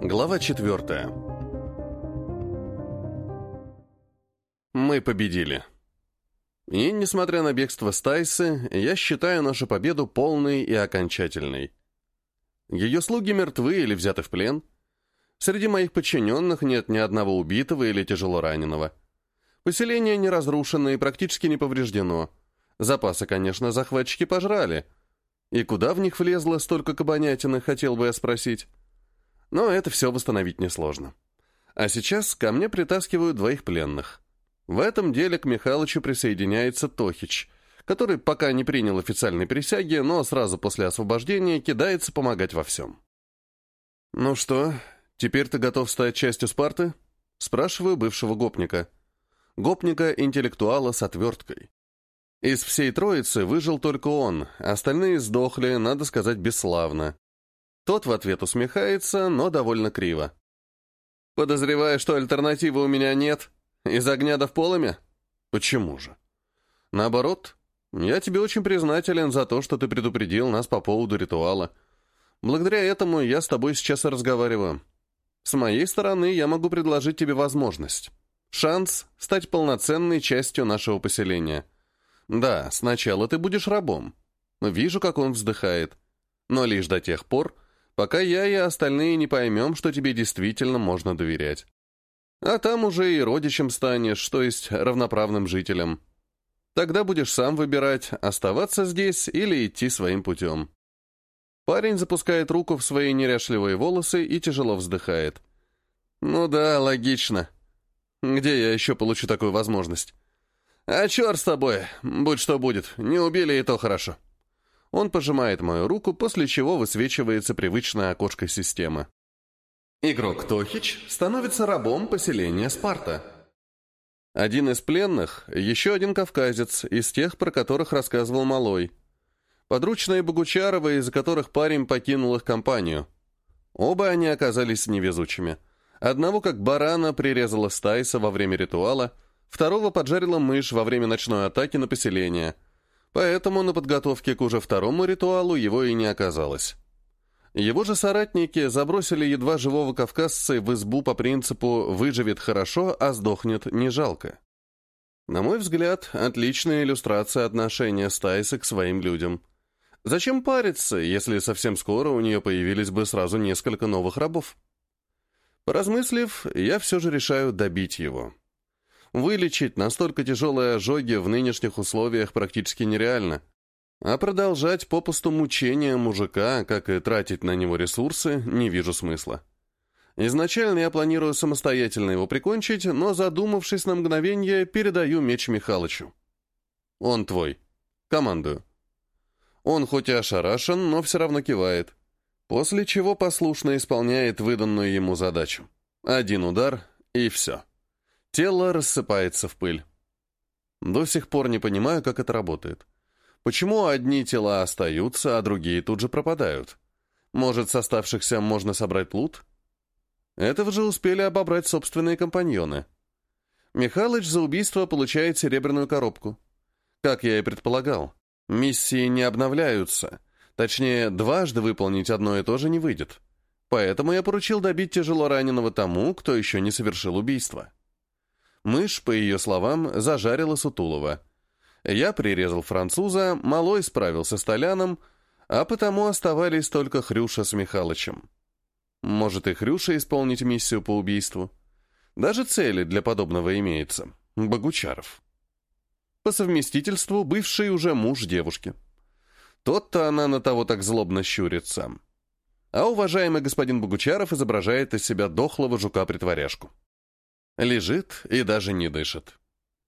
Глава четвертая. Мы победили. И, несмотря на бегство Стайсы, я считаю нашу победу полной и окончательной. Ее слуги мертвы или взяты в плен. Среди моих подчиненных нет ни одного убитого или тяжело раненого. Поселение не разрушено и практически не повреждено. Запасы, конечно, захватчики пожрали. И куда в них влезло столько кабанятины, хотел бы я спросить. Но это все восстановить несложно. А сейчас ко мне притаскивают двоих пленных. В этом деле к Михалычу присоединяется Тохич, который пока не принял официальной присяги, но сразу после освобождения кидается помогать во всем. «Ну что, теперь ты готов стать частью Спарты?» Спрашиваю бывшего гопника. Гопника-интеллектуала с отверткой. Из всей троицы выжил только он, остальные сдохли, надо сказать, бесславно. Тот в ответ усмехается, но довольно криво. «Подозреваю, что альтернативы у меня нет. Из огня до в полыми?» «Почему же?» «Наоборот, я тебе очень признателен за то, что ты предупредил нас по поводу ритуала. Благодаря этому я с тобой сейчас и разговариваю. С моей стороны я могу предложить тебе возможность. Шанс стать полноценной частью нашего поселения. Да, сначала ты будешь рабом. Вижу, как он вздыхает. Но лишь до тех пор, пока я и остальные не поймем, что тебе действительно можно доверять. А там уже и родичем станешь, то есть равноправным жителем. Тогда будешь сам выбирать, оставаться здесь или идти своим путем. Парень запускает руку в свои неряшливые волосы и тяжело вздыхает. «Ну да, логично. Где я еще получу такую возможность?» «А черт с тобой, будь что будет, не убили и то хорошо». Он пожимает мою руку, после чего высвечивается привычное окошко системы. Игрок Тохич становится рабом поселения Спарта. Один из пленных — еще один кавказец, из тех, про которых рассказывал Малой. Подручные Богучаровы, из-за которых парень покинул их компанию. Оба они оказались невезучими. Одного, как барана, прирезала Стайса во время ритуала, второго поджарила мышь во время ночной атаки на поселение — Поэтому на подготовке к уже второму ритуалу его и не оказалось. Его же соратники забросили едва живого кавказца в избу по принципу «выживет хорошо, а сдохнет не жалко». На мой взгляд, отличная иллюстрация отношения Стайса к своим людям. Зачем париться, если совсем скоро у нее появились бы сразу несколько новых рабов? Поразмыслив, я все же решаю добить его. Вылечить настолько тяжелые ожоги в нынешних условиях практически нереально. А продолжать попусту мучения мужика, как и тратить на него ресурсы, не вижу смысла. Изначально я планирую самостоятельно его прикончить, но, задумавшись на мгновение, передаю меч Михалычу. «Он твой. Командую». Он хоть и ошарашен, но все равно кивает, после чего послушно исполняет выданную ему задачу. Один удар, и все. Тело рассыпается в пыль. До сих пор не понимаю, как это работает. Почему одни тела остаются, а другие тут же пропадают? Может, с оставшихся можно собрать лут? Этого же успели обобрать собственные компаньоны. Михалыч за убийство получает серебряную коробку. Как я и предполагал, миссии не обновляются. Точнее, дважды выполнить одно и то же не выйдет. Поэтому я поручил добить тяжело раненого тому, кто еще не совершил убийство. Мышь, по ее словам, зажарила Сутулова. Я прирезал француза, Малой справился с Толяном, а потому оставались только Хрюша с Михалычем. Может и Хрюша исполнить миссию по убийству? Даже цели для подобного имеются. Богучаров. По совместительству бывший уже муж девушки. Тот-то она на того так злобно щурится. А уважаемый господин Богучаров изображает из себя дохлого жука-притворяшку. Лежит и даже не дышит.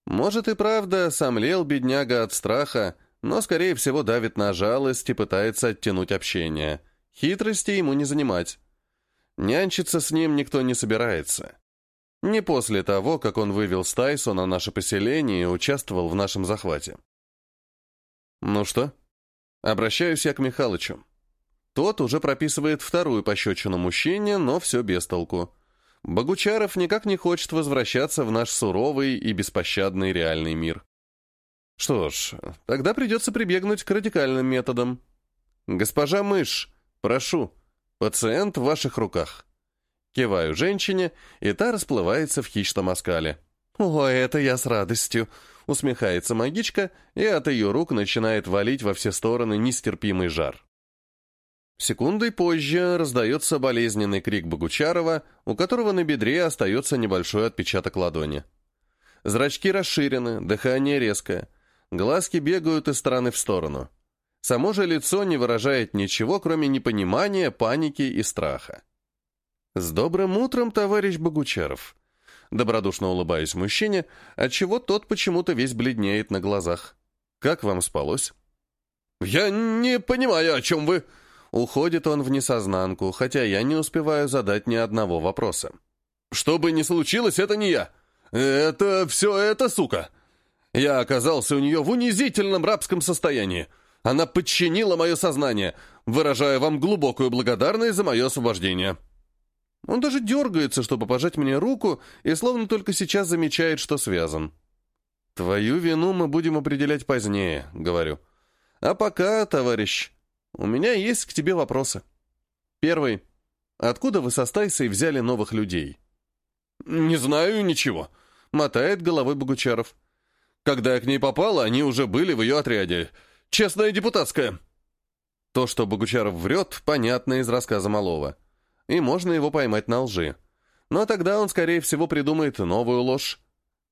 Может и правда, сомлел бедняга от страха, но, скорее всего, давит на жалость и пытается оттянуть общение. Хитрости ему не занимать. Нянчиться с ним никто не собирается. Не после того, как он вывел Стайсу на наше поселение и участвовал в нашем захвате. Ну что? Обращаюсь я к Михалычу. Тот уже прописывает вторую пощечину мужчине, но все без толку. Богучаров никак не хочет возвращаться в наш суровый и беспощадный реальный мир. Что ж, тогда придется прибегнуть к радикальным методам. Госпожа Мышь, прошу, пациент в ваших руках. Киваю женщине, и та расплывается в хищном оскале. «О, это я с радостью!» — усмехается магичка, и от ее рук начинает валить во все стороны нестерпимый жар. Секундой позже раздается болезненный крик Богучарова, у которого на бедре остается небольшой отпечаток ладони. Зрачки расширены, дыхание резкое, глазки бегают из стороны в сторону. Само же лицо не выражает ничего, кроме непонимания, паники и страха. «С добрым утром, товарищ Богучаров!» Добродушно улыбаюсь мужчине, отчего тот почему-то весь бледнеет на глазах. «Как вам спалось?» «Я не понимаю, о чем вы...» Уходит он в несознанку, хотя я не успеваю задать ни одного вопроса. «Что бы ни случилось, это не я. Это все это сука. Я оказался у нее в унизительном рабском состоянии. Она подчинила мое сознание, выражая вам глубокую благодарность за мое освобождение». Он даже дергается, чтобы пожать мне руку, и словно только сейчас замечает, что связан. «Твою вину мы будем определять позднее», — говорю. «А пока, товарищ, у меня есть к тебе вопросы. Первый. Откуда вы со Стайсой взяли новых людей? Не знаю ничего, мотает головой Богучаров. Когда я к ней попала, они уже были в ее отряде. Честная депутатская. То, что Богучаров врет, понятно из рассказа Малова. И можно его поймать на лжи. Но тогда он, скорее всего, придумает новую ложь.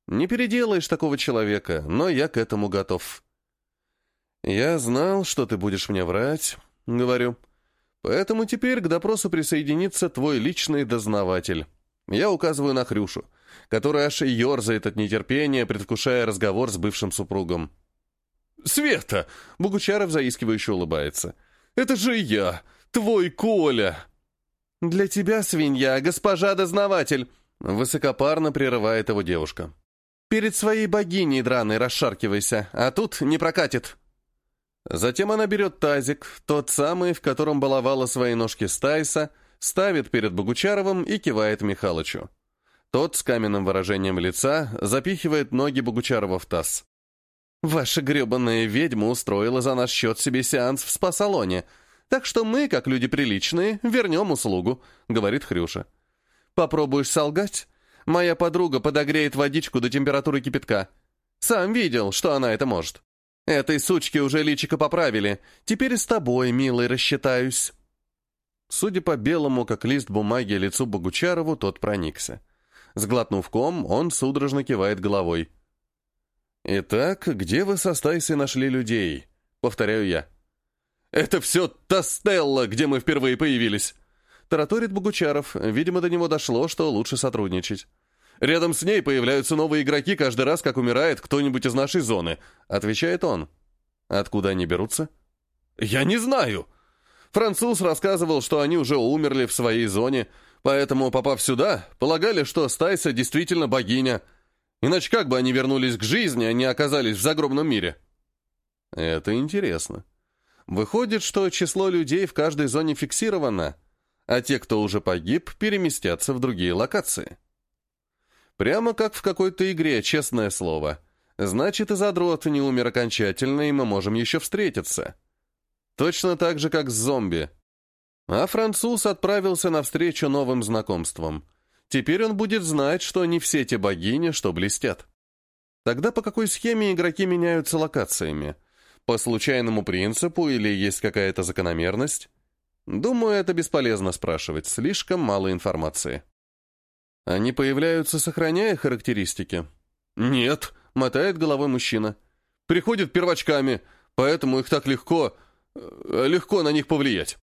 Не переделаешь такого человека, но я к этому готов. «Я знал, что ты будешь мне врать», — говорю. «Поэтому теперь к допросу присоединится твой личный дознаватель». Я указываю на Хрюшу, которая аж ерзает от нетерпения, предвкушая разговор с бывшим супругом. «Света!» — Богучаров заискивающе улыбается. «Это же я, твой Коля!» «Для тебя, свинья, госпожа дознаватель!» — высокопарно прерывает его девушка. «Перед своей богиней драной расшаркивайся, а тут не прокатит!» Затем она берет тазик, тот самый, в котором баловала свои ножки Стайса, ставит перед Богучаровым и кивает Михалычу. Тот с каменным выражением лица запихивает ноги Богучарова в таз. «Ваша гребаная ведьма устроила за наш счет себе сеанс в спа-салоне, так что мы, как люди приличные, вернем услугу», — говорит Хрюша. «Попробуешь солгать? Моя подруга подогреет водичку до температуры кипятка. Сам видел, что она это может». Этой сучке уже личико поправили. Теперь с тобой, милый, рассчитаюсь». Судя по белому, как лист бумаги, лицу Богучарову, тот проникся. Сглотнув ком, он судорожно кивает головой. «Итак, где вы со Стайсой нашли людей?» — повторяю я. «Это все та Стелла, где мы впервые появились!» Тараторит Богучаров. Видимо, до него дошло, что лучше сотрудничать. Рядом с ней появляются новые игроки каждый раз, как умирает кто-нибудь из нашей зоны», — отвечает он. «Откуда они берутся?» «Я не знаю. Француз рассказывал, что они уже умерли в своей зоне, поэтому, попав сюда, полагали, что Стайса действительно богиня. Иначе как бы они вернулись к жизни, они оказались в загробном мире?» «Это интересно. Выходит, что число людей в каждой зоне фиксировано, а те, кто уже погиб, переместятся в другие локации». Прямо как в какой-то игре, честное слово. Значит, и задрот не умер окончательно, и мы можем еще встретиться. Точно так же, как с зомби. А француз отправился навстречу новым знакомствам. Теперь он будет знать, что не все те богини, что блестят. Тогда по какой схеме игроки меняются локациями? По случайному принципу или есть какая-то закономерность? Думаю, это бесполезно спрашивать, слишком мало информации. Они появляются, сохраняя характеристики? Нет, мотает головой мужчина. Приходят первочками, поэтому их так легко... Э, легко на них повлиять.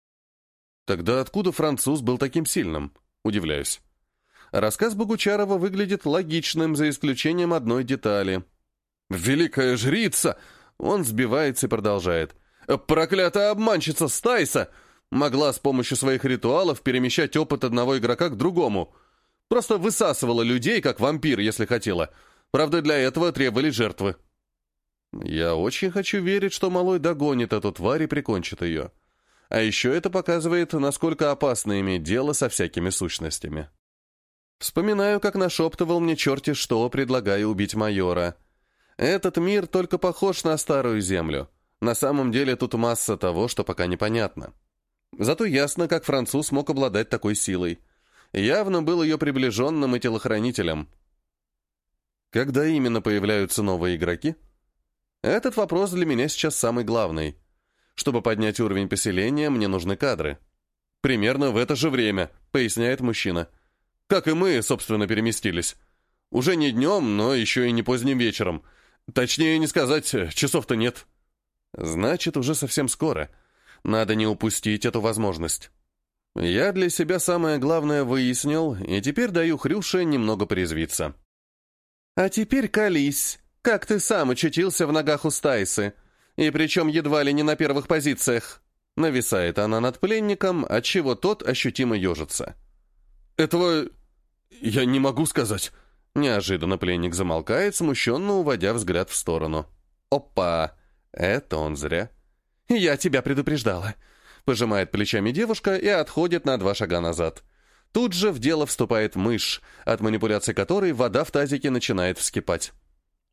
Тогда откуда француз был таким сильным? Удивляюсь. Рассказ Богучарова выглядит логичным, за исключением одной детали. «Великая жрица!» Он сбивается и продолжает. «Проклятая обманщица Стайса!» Могла с помощью своих ритуалов перемещать опыт одного игрока к другому. Просто высасывала людей, как вампир, если хотела. Правда, для этого требовались жертвы. Я очень хочу верить, что малой догонит эту тварь и прикончит ее. А еще это показывает, насколько опасно иметь дело со всякими сущностями. Вспоминаю, как нашептывал мне черти что, предлагая убить майора. Этот мир только похож на старую землю. На самом деле тут масса того, что пока непонятно. Зато ясно, как француз мог обладать такой силой. Явно был ее приближенным и телохранителем. Когда именно появляются новые игроки? Этот вопрос для меня сейчас самый главный. Чтобы поднять уровень поселения, мне нужны кадры. Примерно в это же время, поясняет мужчина. Как и мы, собственно, переместились. Уже не днем, но еще и не поздним вечером. Точнее не сказать, часов-то нет. Значит, уже совсем скоро. Надо не упустить эту возможность. Я для себя самое главное выяснил, и теперь даю Хрюше немного порезвиться. «А теперь колись, как ты сам очутился в ногах у Стайсы, и причем едва ли не на первых позициях». Нависает она над пленником, отчего тот ощутимо ежится. «Этого я не могу сказать». Неожиданно пленник замолкает, смущенно уводя взгляд в сторону. «Опа! Это он зря». «Я тебя предупреждала», — пожимает плечами девушка и отходит на два шага назад. Тут же в дело вступает мышь, от манипуляции которой вода в тазике начинает вскипать.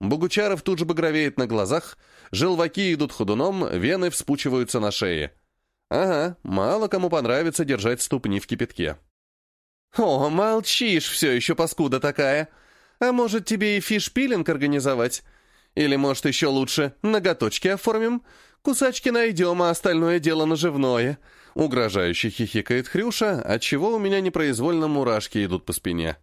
Богучаров тут же багровеет на глазах, желваки идут ходуном, вены вспучиваются на шее. Ага, мало кому понравится держать ступни в кипятке. «О, молчишь все еще, паскуда такая! А может, тебе и фиш-пилинг организовать? Или, может, еще лучше, ноготочки оформим? Кусачки найдем, а остальное дело наживное. Угрожающе хихикает Хрюша, отчего у меня непроизвольно мурашки идут по спине.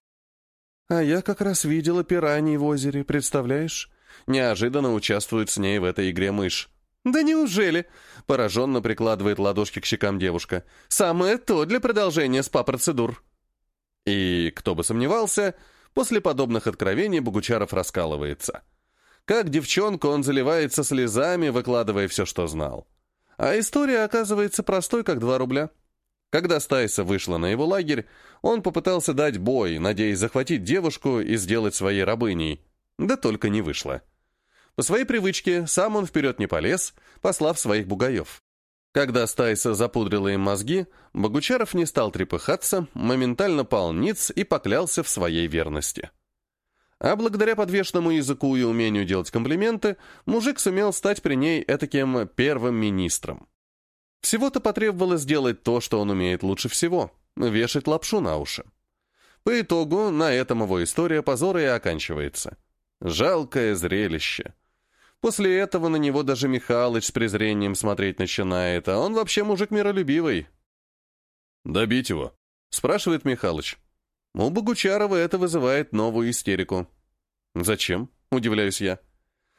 А я как раз видела пираний в озере, представляешь? Неожиданно участвует с ней в этой игре мышь. «Да неужели?» — пораженно прикладывает ладошки к щекам девушка. «Самое то для продолжения СПА-процедур». И, кто бы сомневался, после подобных откровений Богучаров раскалывается. Как девчонка, он заливается слезами, выкладывая все, что знал. А история оказывается простой, как два рубля. Когда Стайса вышла на его лагерь, он попытался дать бой, надеясь захватить девушку и сделать своей рабыней. Да только не вышло. По своей привычке сам он вперед не полез, послав своих бугаев. Когда Стайса запудрила им мозги, Богучаров не стал трепыхаться, моментально пал ниц и поклялся в своей верности. А благодаря подвешенному языку и умению делать комплименты, мужик сумел стать при ней этаким первым министром. Всего-то потребовалось сделать то, что он умеет лучше всего — вешать лапшу на уши. По итогу на этом его история позора и оканчивается. Жалкое зрелище. После этого на него даже Михалыч с презрением смотреть начинает, а он вообще мужик миролюбивый. «Добить его?» — спрашивает Михалыч. У Богучарова это вызывает новую истерику. «Зачем?» — удивляюсь я.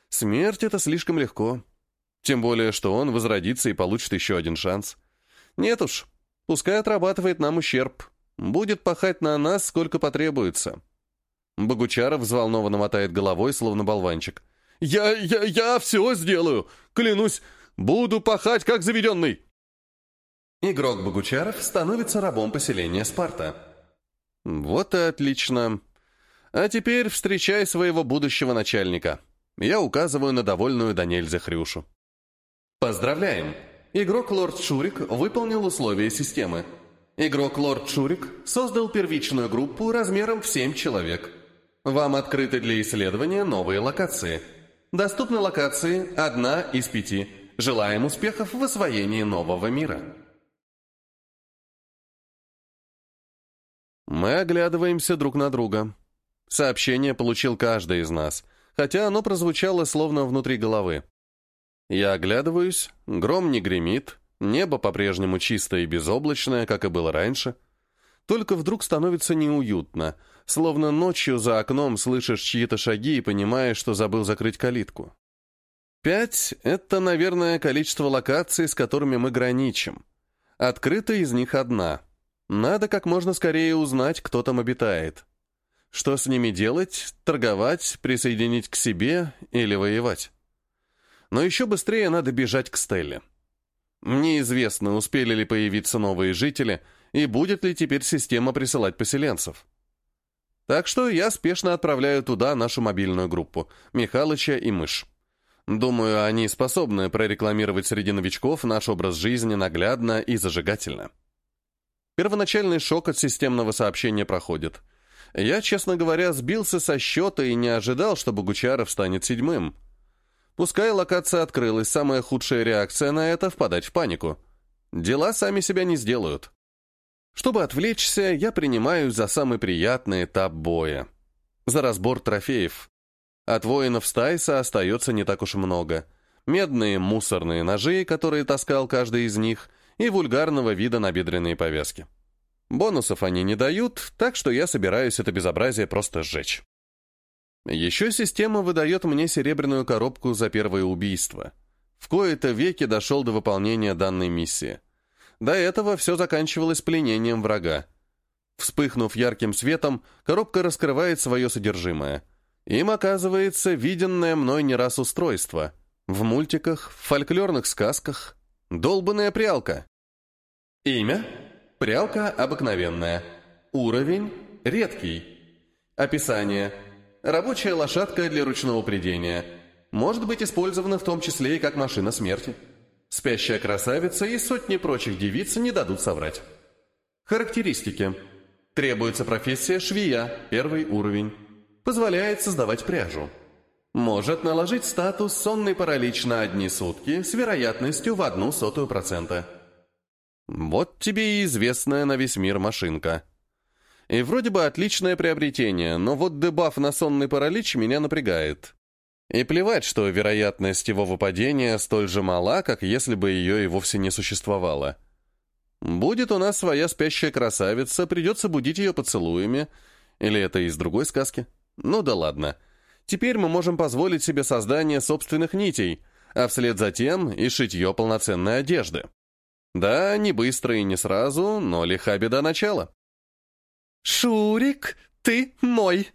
«Смерть — это слишком легко. Тем более, что он возродится и получит еще один шанс. Нет уж, пускай отрабатывает нам ущерб. Будет пахать на нас, сколько потребуется». Богучаров взволнованно мотает головой, словно болванчик. «Я, я, я все сделаю! Клянусь, буду пахать, как заведенный!» Игрок Богучаров становится рабом поселения Спарта. Вот и отлично. А теперь встречай своего будущего начальника. Я указываю на довольную до нельзя Хрюшу. Поздравляем! Игрок Лорд Шурик выполнил условия системы. Игрок Лорд Шурик создал первичную группу размером в 7 человек. Вам открыты для исследования новые локации. Доступны локации одна из пяти. Желаем успехов в освоении нового мира. Мы оглядываемся друг на друга. Сообщение получил каждый из нас, хотя оно прозвучало словно внутри головы. Я оглядываюсь, гром не гремит, небо по-прежнему чистое и безоблачное, как и было раньше. Только вдруг становится неуютно, словно ночью за окном слышишь чьи-то шаги и понимаешь, что забыл закрыть калитку. Пять — это, наверное, количество локаций, с которыми мы граничим. Открыта из них одна — надо как можно скорее узнать, кто там обитает. Что с ними делать, торговать, присоединить к себе или воевать. Но еще быстрее надо бежать к Стелле. Мне известно, успели ли появиться новые жители, и будет ли теперь система присылать поселенцев. Так что я спешно отправляю туда нашу мобильную группу, Михалыча и Мышь. Думаю, они способны прорекламировать среди новичков наш образ жизни наглядно и зажигательно. Первоначальный шок от системного сообщения проходит. Я, честно говоря, сбился со счета и не ожидал, что Богучаров станет седьмым. Пускай локация открылась, самая худшая реакция на это — впадать в панику. Дела сами себя не сделают. Чтобы отвлечься, я принимаюсь за самый приятный этап боя. За разбор трофеев. От воинов Стайса остается не так уж много. Медные мусорные ножи, которые таскал каждый из них, и вульгарного вида набедренные повязки. Бонусов они не дают, так что я собираюсь это безобразие просто сжечь. Еще система выдает мне серебряную коробку за первое убийство. В кои-то веки дошел до выполнения данной миссии. До этого все заканчивалось пленением врага. Вспыхнув ярким светом, коробка раскрывает свое содержимое. Им оказывается виденное мной не раз устройство. В мультиках, в фольклорных сказках. Долбанная прялка. Имя? Прялка обыкновенная. Уровень? Редкий. Описание. Рабочая лошадка для ручного придения. Может быть использована в том числе и как машина смерти. Спящая красавица и сотни прочих девиц не дадут соврать. Характеристики. Требуется профессия швея, первый уровень. Позволяет создавать пряжу. Может наложить статус «сонный паралич» на одни сутки с вероятностью в одну сотую процента. Вот тебе и известная на весь мир машинка. И вроде бы отличное приобретение, но вот дебаф на сонный паралич меня напрягает. И плевать, что вероятность его выпадения столь же мала, как если бы ее и вовсе не существовало. Будет у нас своя спящая красавица, придется будить ее поцелуями. Или это из другой сказки? Ну да ладно. Теперь мы можем позволить себе создание собственных нитей, а вслед за тем и шитье полноценной одежды. Да, не быстро и не сразу, но лиха беда начала. «Шурик, ты мой!»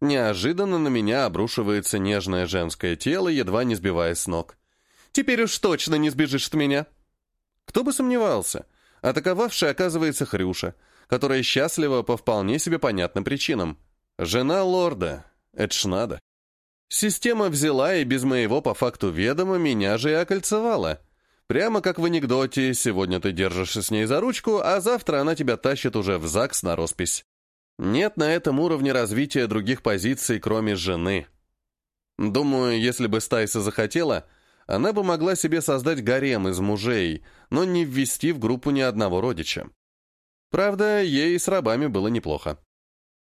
Неожиданно на меня обрушивается нежное женское тело, едва не сбивая с ног. «Теперь уж точно не сбежишь от меня!» Кто бы сомневался, атаковавшая оказывается Хрюша, которая счастлива по вполне себе понятным причинам. Жена лорда. Это ж надо. Система взяла и без моего по факту ведома меня же и окольцевала. Прямо как в анекдоте, сегодня ты держишься с ней за ручку, а завтра она тебя тащит уже в ЗАГС на роспись. Нет на этом уровне развития других позиций, кроме жены. Думаю, если бы Стайса захотела, она бы могла себе создать гарем из мужей, но не ввести в группу ни одного родича. Правда, ей с рабами было неплохо.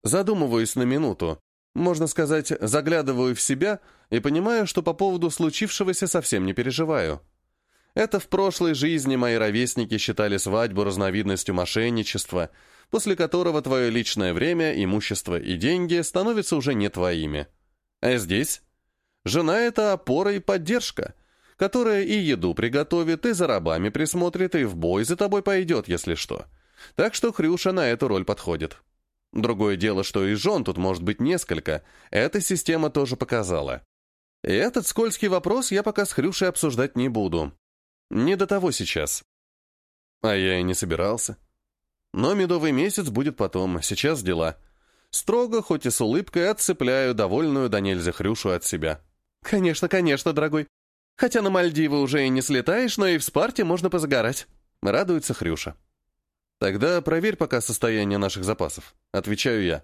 Задумываюсь на минуту, можно сказать, заглядываю в себя и понимаю, что по поводу случившегося совсем не переживаю. Это в прошлой жизни мои ровесники считали свадьбу разновидностью мошенничества – после которого твое личное время, имущество и деньги становятся уже не твоими. А здесь жена — это опора и поддержка, которая и еду приготовит, и за рабами присмотрит, и в бой за тобой пойдет, если что. Так что Хрюша на эту роль подходит. Другое дело, что и жен тут может быть несколько, эта система тоже показала. И этот скользкий вопрос я пока с Хрюшей обсуждать не буду. Не до того сейчас. А я и не собирался. Но медовый месяц будет потом, сейчас дела. Строго, хоть и с улыбкой, отцепляю довольную до нельзя Хрюшу от себя. «Конечно, конечно, дорогой. Хотя на Мальдивы уже и не слетаешь, но и в Спарте можно позагорать», — радуется Хрюша. «Тогда проверь пока состояние наших запасов», — отвечаю я.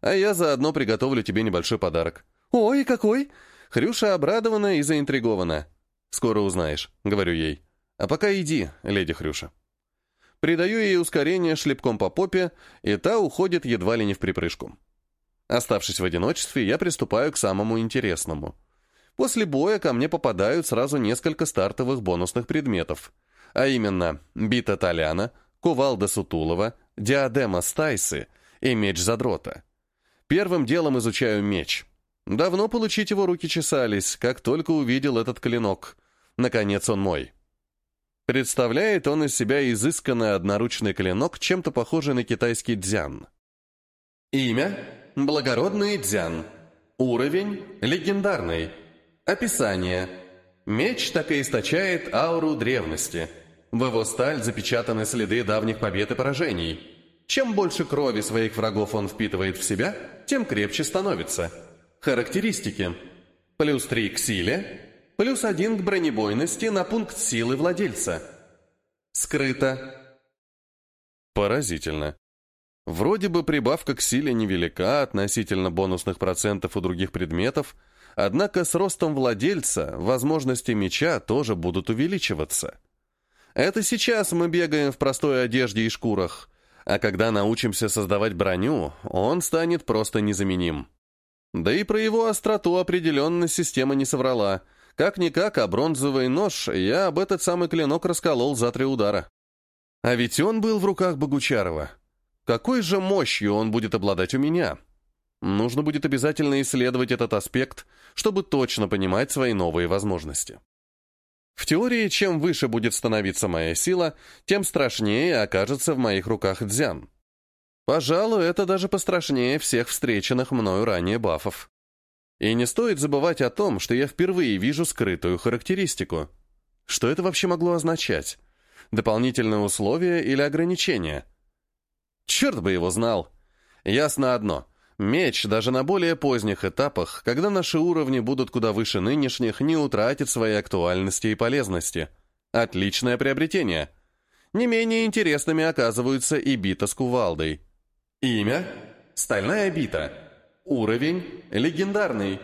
«А я заодно приготовлю тебе небольшой подарок». «Ой, какой!» Хрюша обрадована и заинтригована. «Скоро узнаешь», — говорю ей. «А пока иди, леди Хрюша». Придаю ей ускорение шлепком по попе, и та уходит едва ли не в припрыжку. Оставшись в одиночестве, я приступаю к самому интересному. После боя ко мне попадают сразу несколько стартовых бонусных предметов, а именно бита Толяна, кувалда Сутулова, диадема Стайсы и меч Задрота. Первым делом изучаю меч. Давно получить его руки чесались, как только увидел этот клинок. Наконец он мой. Представляет он из себя изысканный одноручный клинок, чем-то похожий на китайский дзян. Имя – благородный дзян. Уровень – легендарный. Описание – меч так и источает ауру древности. В его сталь запечатаны следы давних побед и поражений. Чем больше крови своих врагов он впитывает в себя, тем крепче становится. Характеристики. Плюс 3 к силе, Плюс один к бронебойности на пункт силы владельца. Скрыто. Поразительно. Вроде бы прибавка к силе невелика относительно бонусных процентов у других предметов, однако с ростом владельца возможности меча тоже будут увеличиваться. Это сейчас мы бегаем в простой одежде и шкурах, А когда научимся создавать броню, он станет просто незаменим. Да и про его остроту определенно система не соврала. Как-никак, а бронзовый нож я об этот самый клинок расколол за три удара. А ведь он был в руках Богучарова. Какой же мощью он будет обладать у меня? Нужно будет обязательно исследовать этот аспект, чтобы точно понимать свои новые возможности. В теории, чем выше будет становиться моя сила, тем страшнее окажется в моих руках дзян. Пожалуй, это даже пострашнее всех встреченных мною ранее бафов. И не стоит забывать о том, что я впервые вижу скрытую характеристику. Что это вообще могло означать? Дополнительное условие или ограничение? Черт бы его знал. Ясно одно. Меч даже на более поздних этапах, когда наши уровни будут куда выше нынешних, не утратит своей актуальности и полезности. Отличное приобретение. Не менее интересными оказываются и бита с кувалдой. Имя – стальная бита. Уровень – легендарный.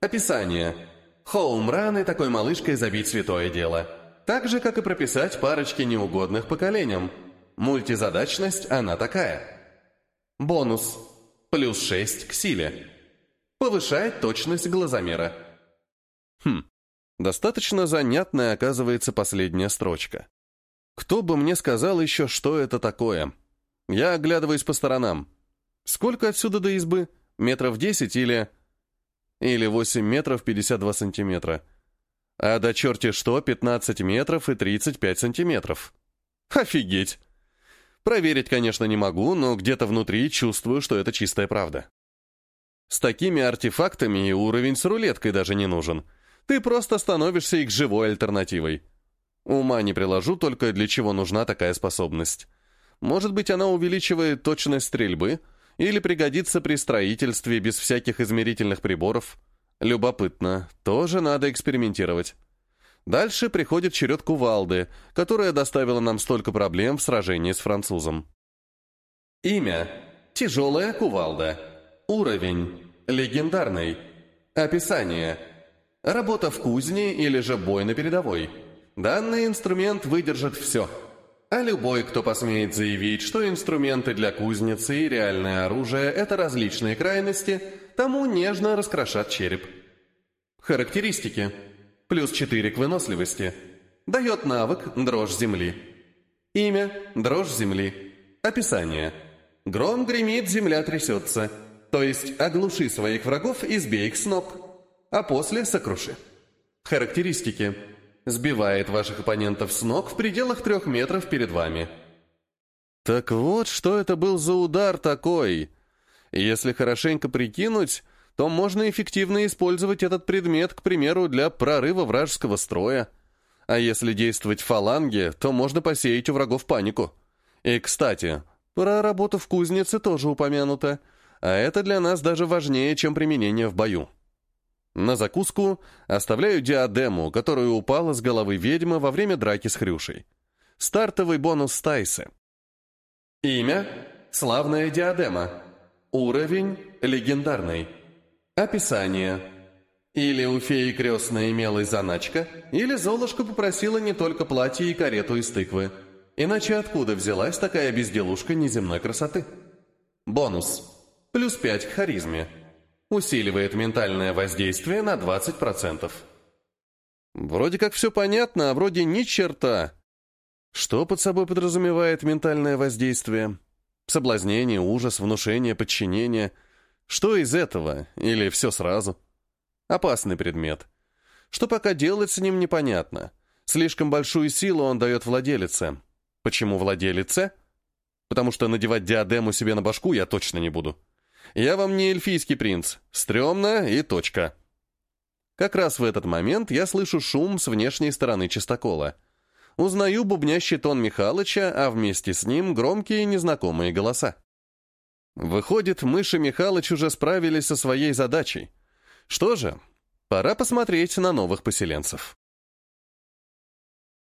Описание – хоум-раны такой малышкой забить святое дело. Так же, как и прописать парочки неугодных поколениям. Мультизадачность она такая. Бонус – Плюс 6 к силе. Повышает точность глазомера. Хм, достаточно занятная оказывается последняя строчка. Кто бы мне сказал еще, что это такое? Я оглядываюсь по сторонам. Сколько отсюда до избы? Метров 10 или... Или 8 метров 52 сантиметра. А до черти что, 15 метров и 35 сантиметров. Офигеть! Проверить, конечно, не могу, но где-то внутри чувствую, что это чистая правда. С такими артефактами уровень с рулеткой даже не нужен. Ты просто становишься их живой альтернативой. Ума не приложу, только для чего нужна такая способность. Может быть, она увеличивает точность стрельбы или пригодится при строительстве без всяких измерительных приборов. Любопытно, тоже надо экспериментировать. Дальше приходит черед кувалды, которая доставила нам столько проблем в сражении с французом. Имя. Тяжелая кувалда. Уровень. Легендарный. Описание. Работа в кузне или же бой на передовой. Данный инструмент выдержит все. А любой, кто посмеет заявить, что инструменты для кузницы и реальное оружие – это различные крайности, тому нежно раскрошат череп. Характеристики. Плюс 4 к выносливости. Дает навык «Дрожь земли». Имя «Дрожь земли». Описание. Гром гремит, земля трясется. То есть оглуши своих врагов и сбей их с ног. А после сокруши. Характеристики. Сбивает ваших оппонентов с ног в пределах трех метров перед вами. Так вот, что это был за удар такой. Если хорошенько прикинуть, то можно эффективно использовать этот предмет, к примеру, для прорыва вражеского строя. А если действовать в фаланге, то можно посеять у врагов панику. И, кстати, про работу в кузнице тоже упомянуто, а это для нас даже важнее, чем применение в бою. На закуску оставляю диадему, которая упала с головы ведьмы во время драки с Хрюшей. Стартовый бонус Тайсы. Имя – славная диадема. Уровень – легендарный. Описание. Или у феи крестная имелась заначка, или Золушка попросила не только платье и карету из тыквы. Иначе откуда взялась такая безделушка неземной красоты? Бонус. Плюс 5 к харизме. Усиливает ментальное воздействие на 20%. Вроде как все понятно, а вроде ни черта. Что под собой подразумевает ментальное воздействие? Соблазнение, ужас, внушение, подчинение – что из этого? Или все сразу? Опасный предмет. Что пока делать с ним, непонятно. Слишком большую силу он дает владелице. Почему владелице? Потому что надевать диадему себе на башку я точно не буду. Я вам не эльфийский принц. Стремно и точка. Как раз в этот момент я слышу шум с внешней стороны чистокола. Узнаю бубнящий тон Михалыча, а вместе с ним громкие незнакомые голоса. Выходит, Мыши Михалыч уже справились со своей задачей. Что же, пора посмотреть на новых поселенцев.